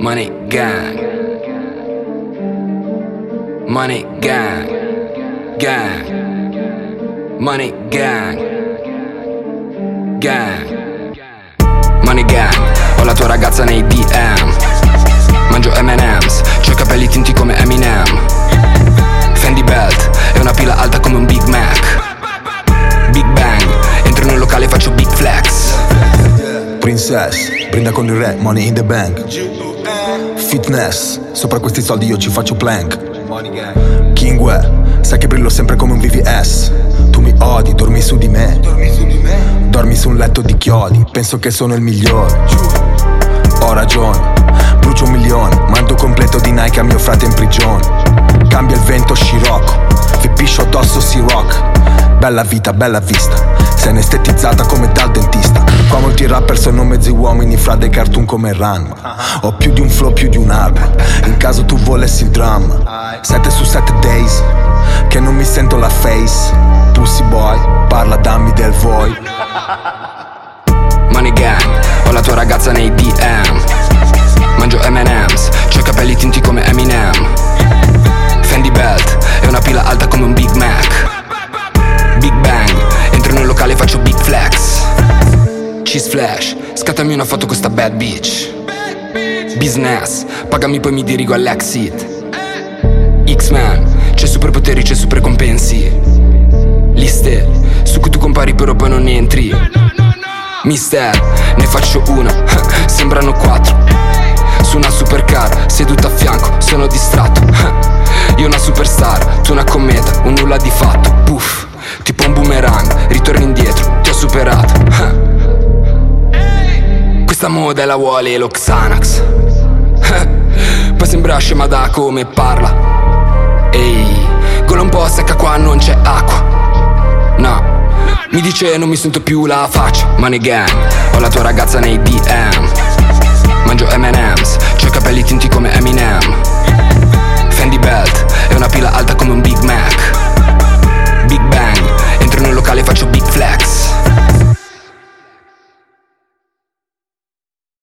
Money gang. Money gang. Gang. Money gang. Gang. Money gang. Ho la tua ragazza nei DM. Mangio M&M's. C'ho capelli tinti come Eminem. Fendi belt. E una pila alta come un Big Mac. Big bang. Entro nel locale e faccio big flex. Princess, brinda con il re, money in the bank. Fitness, sopra questi soldi io ci faccio plank. King sai che brillo sempre come un VVS. Tu mi odi, dormi su di me. Dormi su un letto di chiodi, penso che sono il migliore. Ho ragione, brucio un milione, mando completo di Nike a mio frate in prigione. Cambia il vento scirocco, vi piscio addosso si rock. Bella vita, bella vista, sei anestetizzata come dal dentista. Qua molti rapper sono mezzi uomini fra dei cartoon come Ranma. Ho più di un flow, più di un album. In caso tu volessi il dramma. 7 su 7 days, che non mi sento la face. Pussy boy, Cheese flash, scattami una foto con sta bad bitch. Business, pagami poi mi dirigo all'exit. X-Men, c'è superpoteri, c'è super compensi Liste, su cui tu compari però poi non entri. Mister, ne faccio una, sembrano quattro. Su una supercar, seduta a fianco, sono distratto. Io una superstar, tu una cometa, un nulla di fatto. Puff, tipo un boomerang, ritorni indietro, ti ho superato Questa moda la vuole lo Xanax. Poi sembra scema da come parla. Ehi, gola un po' secca qua non c'è acqua. No mi dice non mi sento più la faccia. Money gang Ho la tua ragazza nei DM Mangio M&M's